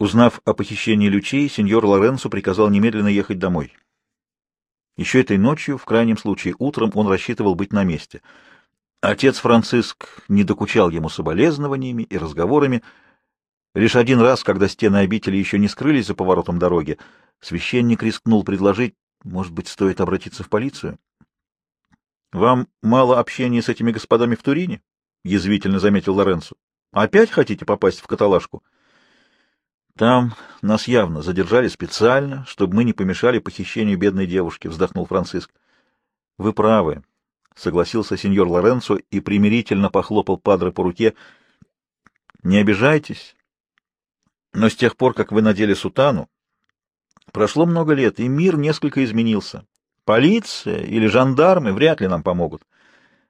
Узнав о похищении Лючей, сеньор Лоренцо приказал немедленно ехать домой. Еще этой ночью, в крайнем случае утром, он рассчитывал быть на месте. Отец Франциск не докучал ему соболезнованиями и разговорами. Лишь один раз, когда стены обители еще не скрылись за поворотом дороги, священник рискнул предложить, может быть, стоит обратиться в полицию. — Вам мало общения с этими господами в Турине? — язвительно заметил Лоренцо. — Опять хотите попасть в каталажку? — там нас явно задержали специально, чтобы мы не помешали похищению бедной девушки, — вздохнул Франциск. — Вы правы, — согласился сеньор Лоренцо и примирительно похлопал Падре по руке. — Не обижайтесь, но с тех пор, как вы надели сутану, прошло много лет, и мир несколько изменился. Полиция или жандармы вряд ли нам помогут.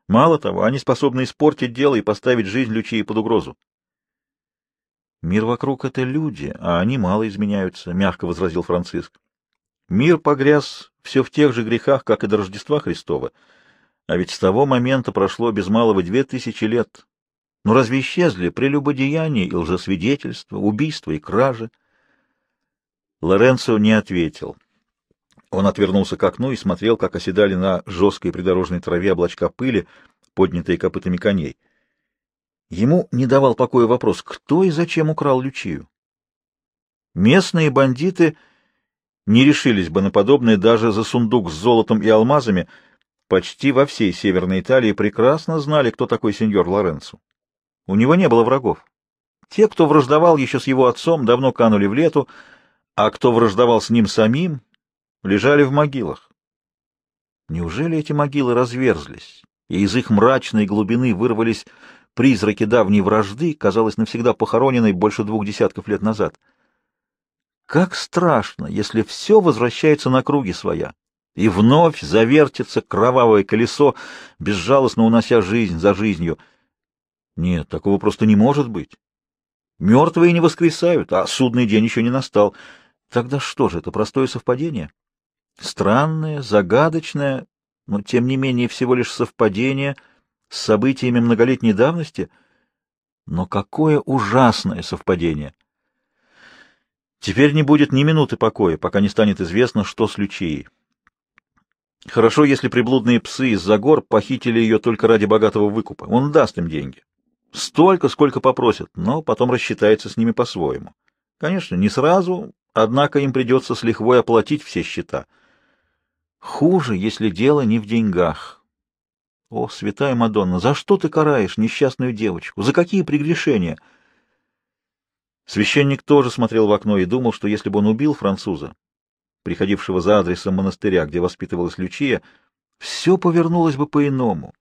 Мало того, они способны испортить дело и поставить жизнь Лючии под угрозу. Мир вокруг — это люди, а они мало изменяются, — мягко возразил Франциск. Мир погряз все в тех же грехах, как и до Рождества Христова. А ведь с того момента прошло без малого две тысячи лет. Но разве исчезли прелюбодеяния и лжесвидетельства, убийства и кражи? Лоренцо не ответил. Он отвернулся к окну и смотрел, как оседали на жесткой придорожной траве облачка пыли, поднятые копытами коней. Ему не давал покоя вопрос, кто и зачем украл Лючию. Местные бандиты не решились бы на подобное даже за сундук с золотом и алмазами. Почти во всей Северной Италии прекрасно знали, кто такой сеньор Лоренцо. У него не было врагов. Те, кто враждовал еще с его отцом, давно канули в лету, а кто враждовал с ним самим, лежали в могилах. Неужели эти могилы разверзлись, и из их мрачной глубины вырвались призраки давней вражды, казалось навсегда похороненной больше двух десятков лет назад. Как страшно, если все возвращается на круги своя, и вновь завертится кровавое колесо, безжалостно унося жизнь за жизнью. Нет, такого просто не может быть. Мертвые не воскресают, а судный день еще не настал. Тогда что же, это простое совпадение? Странное, загадочное, но тем не менее всего лишь совпадение — с событиями многолетней давности, но какое ужасное совпадение! Теперь не будет ни минуты покоя, пока не станет известно, что с Лючией. Хорошо, если приблудные псы из-за гор похитили ее только ради богатого выкупа. Он даст им деньги. Столько, сколько попросят, но потом рассчитается с ними по-своему. Конечно, не сразу, однако им придется с лихвой оплатить все счета. Хуже, если дело не в деньгах. О, святая Мадонна, за что ты караешь несчастную девочку? За какие прегрешения? Священник тоже смотрел в окно и думал, что если бы он убил француза, приходившего за адресом монастыря, где воспитывалась Лючия, все повернулось бы по-иному.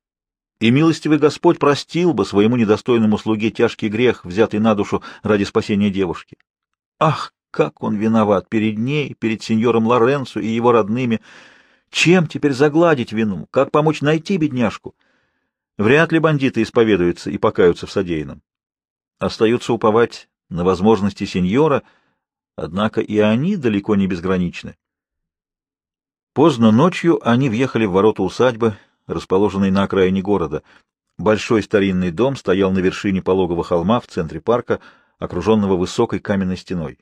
И милостивый Господь простил бы своему недостойному слуге тяжкий грех, взятый на душу ради спасения девушки. Ах, как он виноват перед ней, перед сеньором Лоренцо и его родными, — чем теперь загладить вину? Как помочь найти бедняжку? Вряд ли бандиты исповедуются и покаются в содеянном. Остаются уповать на возможности сеньора, однако и они далеко не безграничны. Поздно ночью они въехали в ворота усадьбы, расположенной на окраине города. Большой старинный дом стоял на вершине пологого холма в центре парка, окруженного высокой каменной стеной.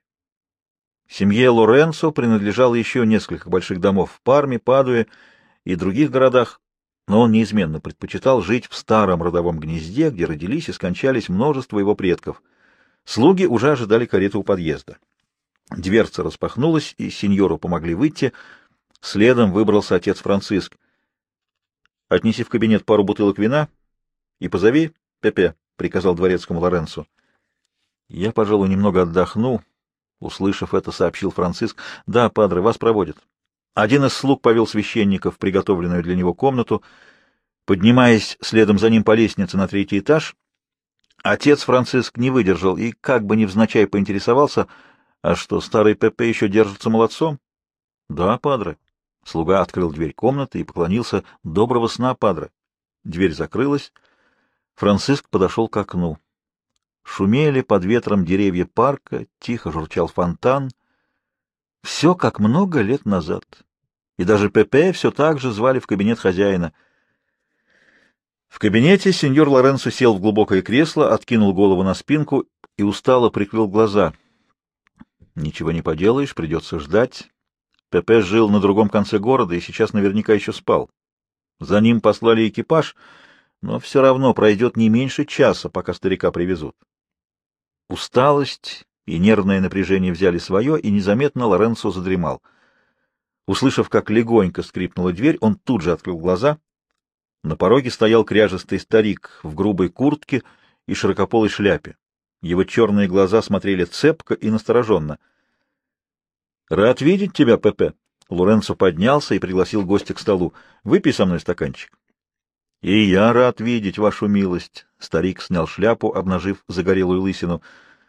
Семье Лоренцо принадлежало еще несколько больших домов в Парме, Падуе и других городах, но он неизменно предпочитал жить в старом родовом гнезде, где родились и скончались множество его предков. Слуги уже ожидали карету у подъезда. Дверца распахнулась, и сеньору помогли выйти. Следом выбрался отец Франциск. — Отнеси в кабинет пару бутылок вина и позови Пепе, — приказал дворецкому Лоренцо. — Я, пожалуй, немного отдохну, Услышав это, сообщил Франциск. — Да, падре, вас проводят. Один из слуг повел священника в приготовленную для него комнату. Поднимаясь следом за ним по лестнице на третий этаж, отец Франциск не выдержал и, как бы невзначай, поинтересовался, а что, старый Пепе еще держится молодцом? — Да, падре. Слуга открыл дверь комнаты и поклонился. — Доброго сна, падре. Дверь закрылась. Франциск подошел к окну. Шумели под ветром деревья парка, тихо журчал фонтан. Все как много лет назад. И даже Пепе все так же звали в кабинет хозяина. В кабинете сеньор Лоренцо сел в глубокое кресло, откинул голову на спинку и устало прикрыл глаза. Ничего не поделаешь, придется ждать. ПП жил на другом конце города и сейчас наверняка еще спал. За ним послали экипаж, но все равно пройдет не меньше часа, пока старика привезут. Усталость и нервное напряжение взяли свое, и незаметно Лоренцо задремал. Услышав, как легонько скрипнула дверь, он тут же открыл глаза. На пороге стоял кряжестый старик в грубой куртке и широкополой шляпе. Его черные глаза смотрели цепко и настороженно. — Рад видеть тебя, Пепе. Лоренцо поднялся и пригласил гостя к столу. — Выпей со мной стаканчик. — И я рад видеть вашу милость. Старик снял шляпу, обнажив загорелую лысину.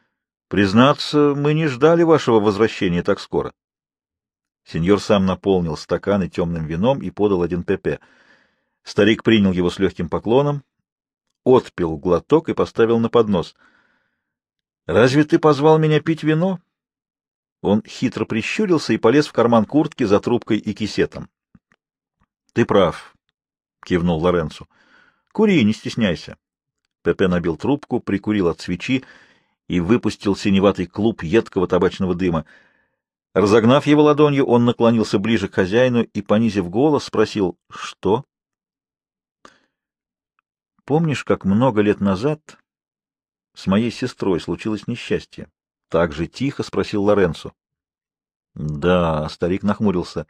— Признаться, мы не ждали вашего возвращения так скоро. Сеньор сам наполнил стаканы темным вином и подал один Пепе. Старик принял его с легким поклоном, отпил глоток и поставил на поднос — Разве ты позвал меня пить вино? Он хитро прищурился и полез в карман куртки за трубкой и кисетом. — Ты прав, — кивнул Лоренцо. — Кури, не стесняйся. Пепе набил трубку, прикурил от свечи и выпустил синеватый клуб едкого табачного дыма. Разогнав его ладонью, он наклонился ближе к хозяину и, понизив голос, спросил «Что?» «Помнишь, как много лет назад с моей сестрой случилось несчастье? Так же тихо спросил Лоренцо. Да, старик нахмурился.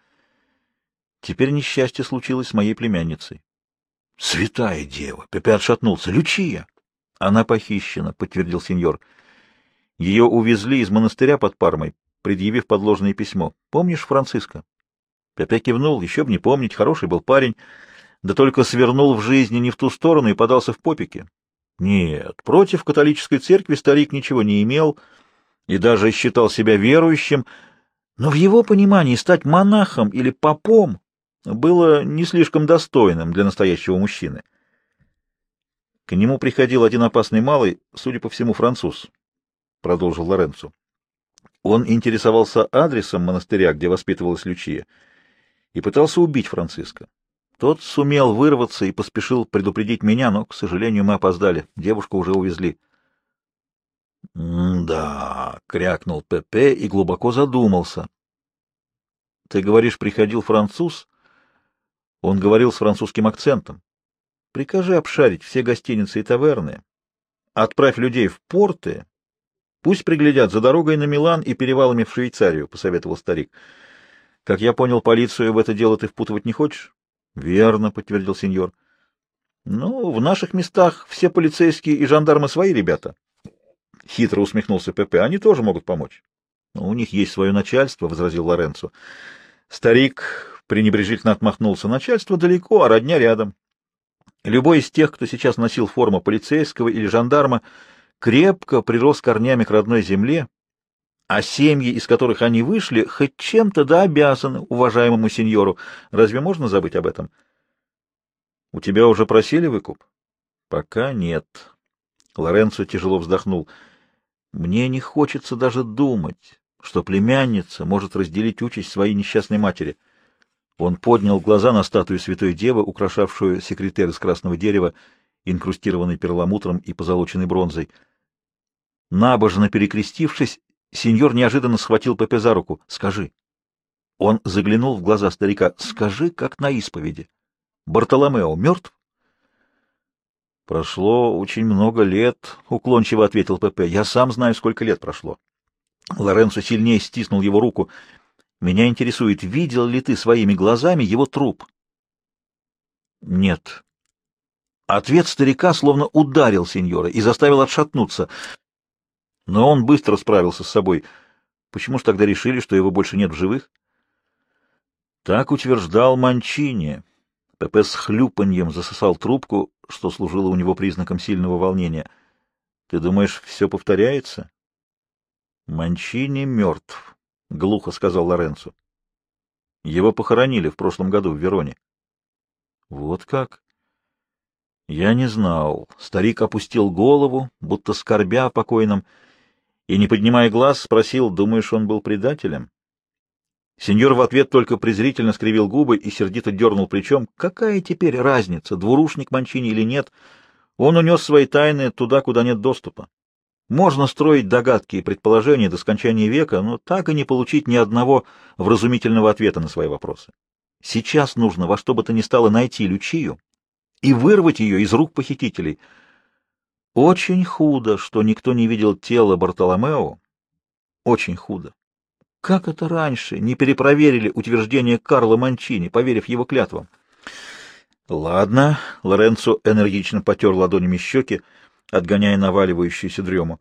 Теперь несчастье случилось с моей племянницей. Святая дева! Пепе отшатнулся. Лючия! Она похищена, подтвердил сеньор. Ее увезли из монастыря под Пармой, предъявив подложное письмо. Помнишь Франциска? Пепе кивнул, еще бы не помнить, хороший был парень, да только свернул в жизни не в ту сторону и подался в попике. Нет, против католической церкви старик ничего не имел и даже считал себя верующим, но в его понимании стать монахом или попом было не слишком достойным для настоящего мужчины. К нему приходил один опасный малый, судя по всему, француз, — продолжил Лоренцо. Он интересовался адресом монастыря, где воспитывалась Лючия, и пытался убить Франциска. Тот сумел вырваться и поспешил предупредить меня, но, к сожалению, мы опоздали. Девушку уже увезли. — Да, — крякнул Пепе и глубоко задумался. — Ты говоришь, приходил француз? Он говорил с французским акцентом. Прикажи обшарить все гостиницы и таверны. Отправь людей в порты. Пусть приглядят за дорогой на Милан и перевалами в Швейцарию, — посоветовал старик. — Как я понял, полицию в это дело ты впутывать не хочешь? — Верно, — подтвердил сеньор. — Ну, в наших местах все полицейские и жандармы свои ребята. Хитро усмехнулся Пепе. — Они тоже могут помочь. Ну, — У них есть свое начальство, — возразил Лоренцо. Старик пренебрежительно отмахнулся. — Начальство далеко, а родня рядом. Любой из тех, кто сейчас носил форму полицейского или жандарма, крепко прирос корнями к родной земле, а семьи, из которых они вышли, хоть чем-то да обязаны уважаемому сеньору. Разве можно забыть об этом? — У тебя уже просили выкуп? — Пока нет. Лоренцо тяжело вздохнул. — Мне не хочется даже думать, что племянница может разделить участь своей несчастной матери. Он поднял глаза на статую Святой Девы, украшавшую секретарь из красного дерева, инкрустированный перламутром и позолоченной бронзой. Набожно перекрестившись, Сеньор неожиданно схватил Пепе за руку. — Скажи. Он заглянул в глаза старика. — Скажи, как на исповеди. Бартоломео мертв? — Прошло очень много лет, — уклончиво ответил Пепе. — Я сам знаю, сколько лет прошло. Лоренцо сильнее стиснул его руку. — Меня интересует, видел ли ты своими глазами его труп? — Нет. Ответ старика словно ударил сеньора и заставил отшатнуться. Но он быстро справился с собой. Почему ж тогда решили, что его больше нет в живых? Так утверждал Манчини. Пепе с хлюпаньем засосал трубку, что служило у него признаком сильного волнения. Ты думаешь, все повторяется? Манчини мертв, — глухо сказал Лоренцо. Его похоронили в прошлом году в Вероне. Вот как? Я не знал. Старик опустил голову, будто скорбя о покойном, — и, не поднимая глаз, спросил, думаешь, он был предателем? Сеньор в ответ только презрительно скривил губы и сердито дернул плечом. Какая теперь разница, двурушник Манчини или нет? Он унес свои тайны туда, куда нет доступа. Можно строить догадки и предположения до скончания века, но так и не получить ни одного вразумительного ответа на свои вопросы. Сейчас нужно во что бы то ни стало найти Лючию и вырвать ее из рук похитителей. Очень худо, что никто не видел тело Бартоломео. Очень худо. Как это раньше не перепроверили утверждение Карла Манчини, поверив его клятвам? Ладно, Лоренцо энергично потер ладонями щеки, отгоняя наваливающуюся дрему.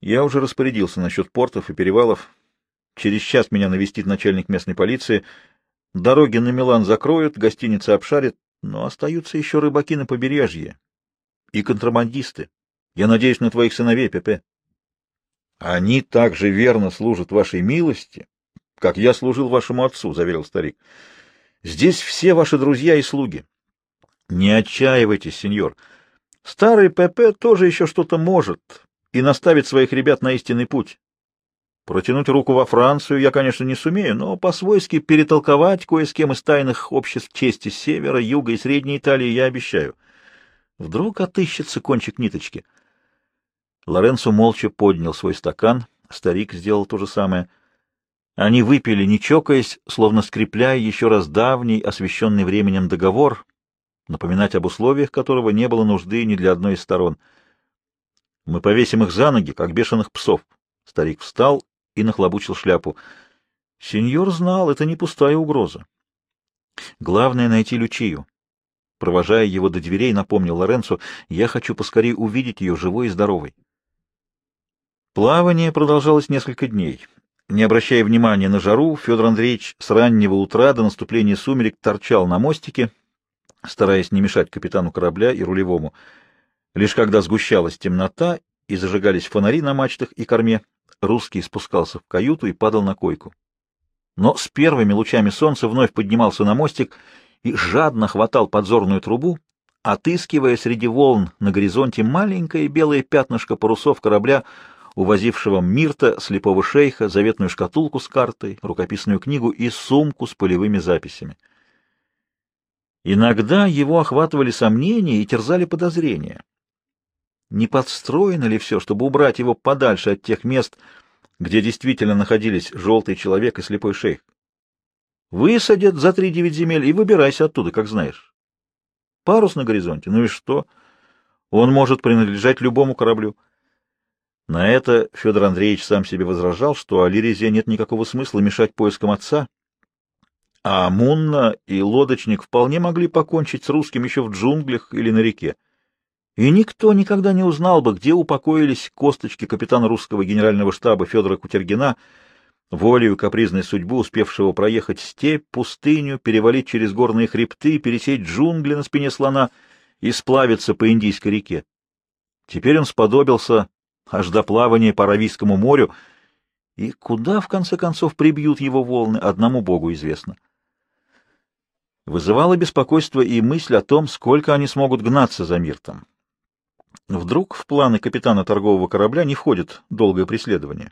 Я уже распорядился насчет портов и перевалов. Через час меня навестит начальник местной полиции. Дороги на Милан закроют, гостиницы обшарят, но остаются еще рыбаки на побережье и контрабандисты. Я надеюсь на твоих сыновей, Пепе. Они так же верно служат вашей милости, как я служил вашему отцу, — заверил старик. Здесь все ваши друзья и слуги. Не отчаивайтесь, сеньор. Старый Пепе тоже еще что-то может и наставит своих ребят на истинный путь. Протянуть руку во Францию я, конечно, не сумею, но по-свойски перетолковать кое с кем из тайных обществ чести севера, юга и средней Италии я обещаю. Вдруг отыщется кончик ниточки. Лоренцо молча поднял свой стакан, старик сделал то же самое. Они выпили, не чокаясь, словно скрепляя еще раз давний, освященный временем договор, напоминать об условиях которого не было нужды ни для одной из сторон. Мы повесим их за ноги, как бешеных псов. Старик встал и нахлобучил шляпу. Сеньор знал, это не пустая угроза. Главное — найти Лючию. Провожая его до дверей, напомнил Лоренцо, я хочу поскорее увидеть ее живой и здоровой. Плавание продолжалось несколько дней. Не обращая внимания на жару, Федор Андреевич с раннего утра до наступления сумерек торчал на мостике, стараясь не мешать капитану корабля и рулевому. Лишь когда сгущалась темнота и зажигались фонари на мачтах и корме, русский спускался в каюту и падал на койку. Но с первыми лучами солнца вновь поднимался на мостик и жадно хватал подзорную трубу, отыскивая среди волн на горизонте маленькое белое пятнышко парусов корабля, увозившего Мирта, слепого шейха, заветную шкатулку с картой, рукописную книгу и сумку с полевыми записями. Иногда его охватывали сомнения и терзали подозрения. Не подстроено ли все, чтобы убрать его подальше от тех мест, где действительно находились желтый человек и слепой шейх? Высадят за три девять земель и выбирайся оттуда, как знаешь. Парус на горизонте, ну и что? Он может принадлежать любому кораблю. На это Федор Андреевич сам себе возражал, что Алирезе нет никакого смысла мешать поискам отца, а Мунна и лодочник вполне могли покончить с русским еще в джунглях или на реке. И никто никогда не узнал бы, где упокоились косточки капитана русского генерального штаба Федора Кутергина, волею капризной судьбы, успевшего проехать степь, пустыню, перевалить через горные хребты, пересечь джунгли на спине слона и сплавиться по Индийской реке. Теперь он сподобился аж до плавания по Аравийскому морю, и куда, в конце концов, прибьют его волны, одному Богу известно. Вызывало беспокойство и мысль о том, сколько они смогут гнаться за Миртом. Вдруг в планы капитана торгового корабля не входит долгое преследование,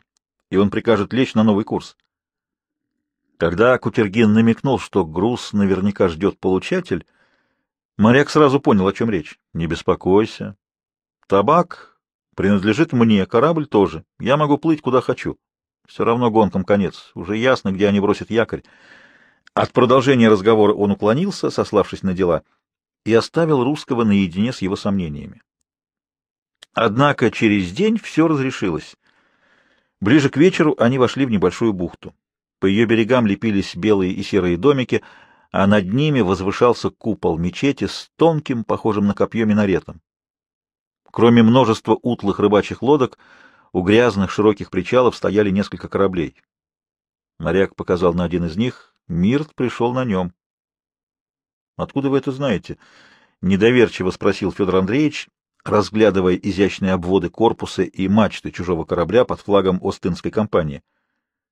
и он прикажет лечь на новый курс. Когда Кутергин намекнул, что груз наверняка ждет получатель, моряк сразу понял, о чем речь. «Не беспокойся. Табак принадлежит мне, корабль тоже. Я могу плыть, куда хочу. Все равно гонкам конец. Уже ясно, где они бросят якорь». От продолжения разговора он уклонился, сославшись на дела, и оставил русского наедине с его сомнениями. Однако через день все разрешилось. Ближе к вечеру они вошли в небольшую бухту. По ее берегам лепились белые и серые домики, а над ними возвышался купол мечети с тонким, похожим на копье минаретом. Кроме множества утлых рыбачьих лодок, у грязных широких причалов стояли несколько кораблей. Моряк показал на один из них, Мирт пришел на нем. — Откуда вы это знаете? — недоверчиво спросил Федор Андреевич, разглядывая изящные обводы корпуса и мачты чужого корабля под флагом Остинской компании.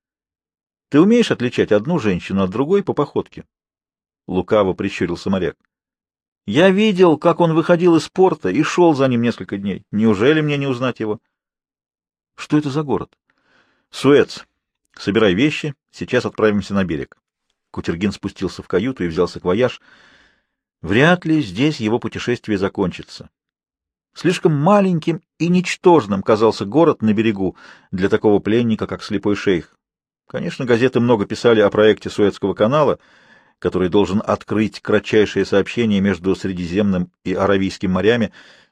— Ты умеешь отличать одну женщину от другой по походке? Лукаво прищурился моряк. — Я видел, как он выходил из порта и шел за ним несколько дней. Неужели мне не узнать его? — Что это за город? — Суэц. Собирай вещи, сейчас отправимся на берег. Кутергин спустился в каюту и взялся к вояж. Вряд ли здесь его путешествие закончится. Слишком маленьким и ничтожным казался город на берегу для такого пленника, как слепой шейх. Конечно, газеты много писали о проекте Суэцкого канала, который должен открыть кратчайшее сообщение между Средиземным и Аравийским морями.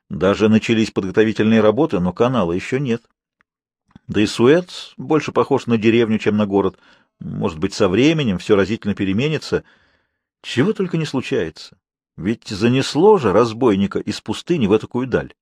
Даже начались подготовительные работы, но канала еще нет. Да и Суэц больше похож на деревню, чем на город. Может быть, со временем все разительно переменится. Чего только не случается. Ведь занесло же разбойника из пустыни в такую даль.